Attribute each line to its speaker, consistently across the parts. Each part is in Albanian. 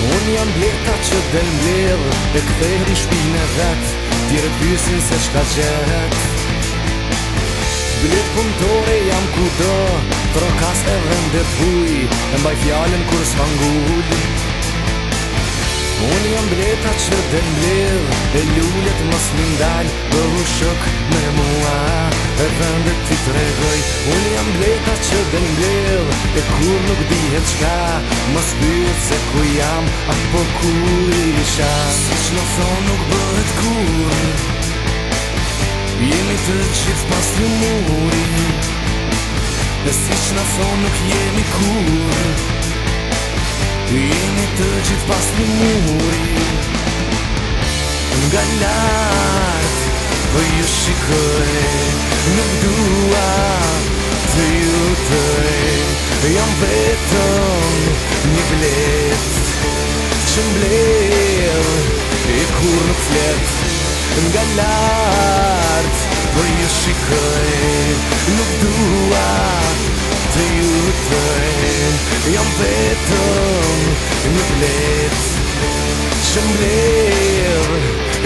Speaker 1: Unë jam bleta që dhe mbjell E këthejnë i shpinë e vet Tjere pysin se qka gjehet Bletë punëtore jam kudo Trokas e vëndet huj E mbaj fjallën kur së vangullit Unë jam bleta që të mbledh E lullet mos më ndalë Bëllu
Speaker 2: shok me mua E vëndë ti të regoj Unë jam bleta që të mbledh E kur nuk dihet qka Mos bëhet se ku jam Apo kur isha Si që në thonë nuk bëhet kur Jemi të gjithë pas të muri E si që në thonë nuk jemi kur Jemi të gjithë pas të muri Të jemi të gjithë pas në muri Nga lartë Për ju shikoj Nuk dua Të ju tëj Jam vetëm Një blet Që mblel E kur në flet Nga lartë Për ju shikoj Nuk dua Të ju Jam vetëm Në fletë Që mbledhë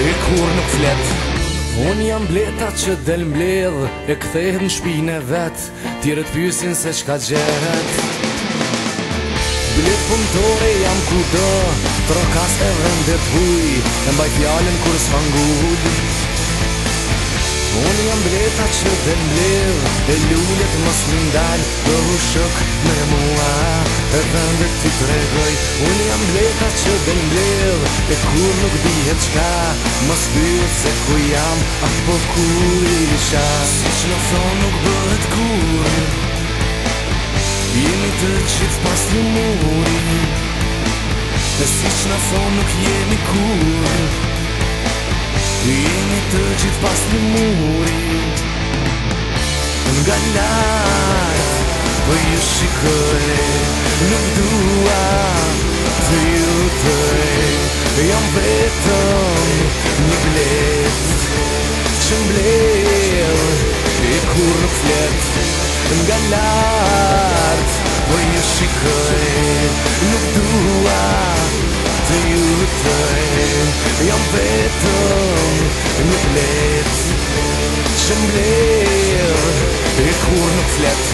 Speaker 2: E kur nuk fletë Unë jam
Speaker 1: bleta që del mbledh E këthejhë në shpine vetë Tire të pysin se qka gjerët Bletë punëtore jam kudë Trokas e vëndet huj E mbaj fjallën kur së vangullit
Speaker 2: Gjitha që dhe mblir E lullet mos më ndal Do u shok me mua E dhe ndër ti të Unë jam bleta që dhe mblir E kur nuk dihet qka Mos dhjet se ku jam Apo ku isha Si që në thonë nuk bëhet kur Jemi të qitë pas një muri E si që në thonë nuk jemi kur Jemi që pas në muri Nga lartë për po jeshtë shikërë nuk duat të jutërë janë për të nuk letë që në blejë e kur në fletë Nga lartë për po jeshtë shikërë nuk duat të jutërë janë për të nuk letë Menschen gled, i korn og